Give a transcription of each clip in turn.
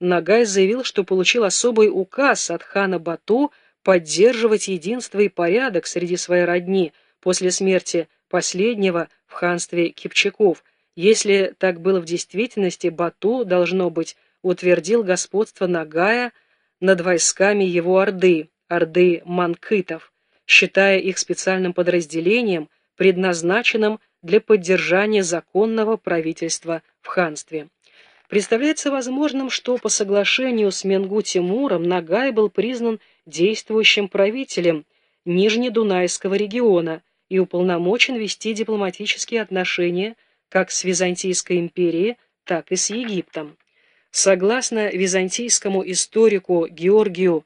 Нагай заявил, что получил особый указ от хана Бату поддерживать единство и порядок среди своей родни после смерти последнего в ханстве Кипчаков. Если так было в действительности, Бату, должно быть, утвердил господство Нагая над войсками его Орды, Орды Манкытов, считая их специальным подразделением, предназначенным для поддержания законного правительства в ханстве. Представляется возможным, что по соглашению с Менгу Тимуром Нагай был признан действующим правителем Нижнедунайского региона и уполномочен вести дипломатические отношения как с Византийской империей, так и с Египтом. Согласно византийскому историку Георгию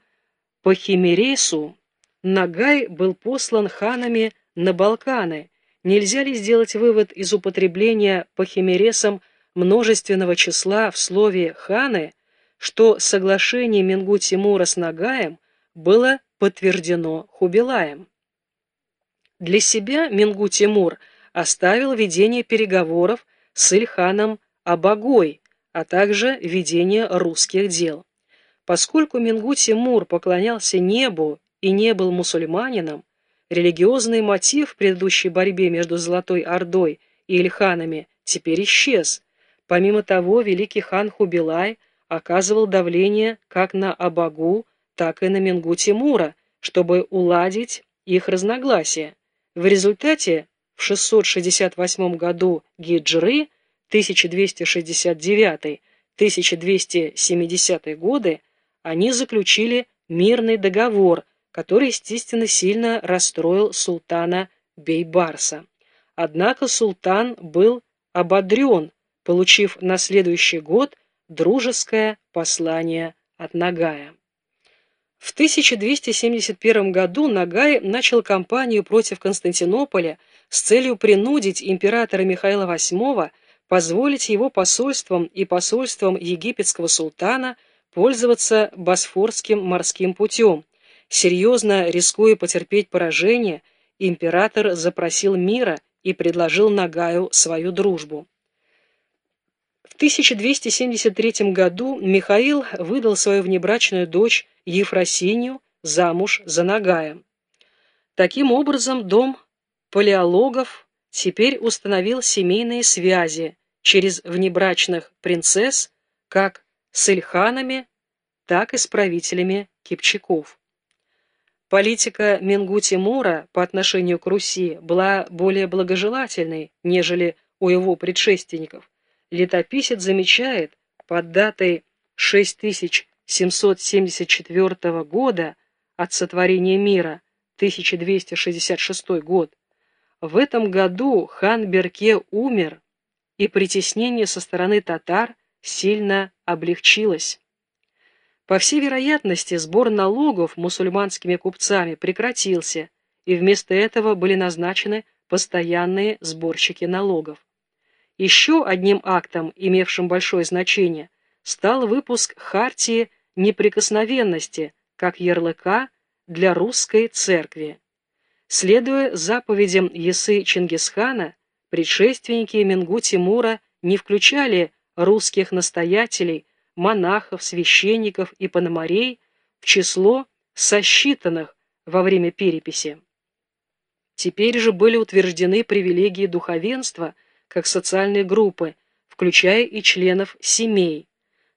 Пахимересу, Нагай был послан ханами на Балканы. Нельзя ли сделать вывод из употребления Пахимересом множественного числа в слове «ханы», что соглашение Мингу Тимура с Нагаем было подтверждено Хубилаем? Для себя Мингу Тимур оставил ведение переговоров с Ильханом Абагой, а также ведение русских дел. Поскольку Мингу Тимур поклонялся небу и не был мусульманином, религиозный мотив в предыдущей борьбе между Золотой Ордой и Ильханами теперь исчез. Помимо того, великий хан Хубилай оказывал давление как на Абагу, так и на Мингу Тимура, чтобы уладить их разногласия. В результате в 668 году Гиджры 1269-1270 годы они заключили мирный договор, который, естественно, сильно расстроил султана Бейбарса. Однако султан был ободрен, получив на следующий год дружеское послание от Нагая. В 1271 году Нагай начал кампанию против Константинополя с целью принудить императора Михаила VIII позволить его посольствам и посольствам египетского султана пользоваться Босфорским морским путем. Серьезно рискуя потерпеть поражение, император запросил мира и предложил Нагаю свою дружбу. В 1273 году Михаил выдал свою внебрачную дочь Ефросинью замуж за Нагая. Таким образом, дом палеологов теперь установил семейные связи через внебрачных принцесс как с Ильханами, так и с правителями Кипчаков. Политика Менгу Тимура по отношению к Руси была более благожелательной, нежели у его предшественников летописец замечает под датой 6774 года от сотворения мира, 1266 год, в этом году хан Берке умер, и притеснение со стороны татар сильно облегчилось. По всей вероятности, сбор налогов мусульманскими купцами прекратился, и вместо этого были назначены постоянные сборщики налогов. Еще одним актом, имевшим большое значение, стал выпуск Хартии неприкосновенности как ярлыка для русской церкви. Следуя заповедям Ясы Чингисхана, предшественники Мингу Тимура не включали русских настоятелей, монахов, священников и пономарей в число сосчитанных во время переписи. Теперь же были утверждены привилегии духовенства – как социальные группы, включая и членов семей.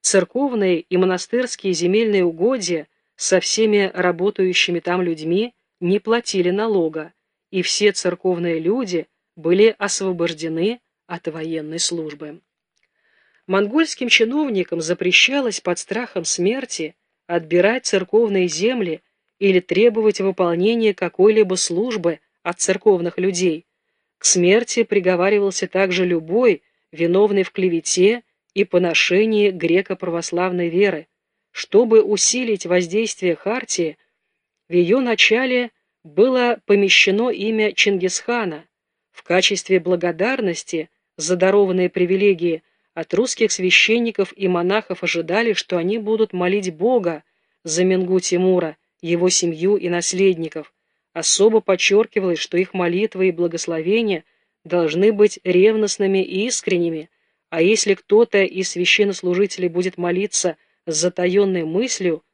Церковные и монастырские земельные угодья со всеми работающими там людьми не платили налога, и все церковные люди были освобождены от военной службы. Монгольским чиновникам запрещалось под страхом смерти отбирать церковные земли или требовать выполнения какой-либо службы от церковных людей, к смерти приговаривался также любой, виновный в клевете и поношении греко-православной веры. Чтобы усилить воздействие Хартии, в ее начале было помещено имя Чингисхана. В качестве благодарности за дарованные привилегии от русских священников и монахов ожидали, что они будут молить Бога за Менгу Тимура, его семью и наследников, Особо подчеркивалось, что их молитвы и благословения должны быть ревностными и искренними, а если кто-то из священнослужителей будет молиться с затаенной мыслью